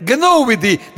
Genau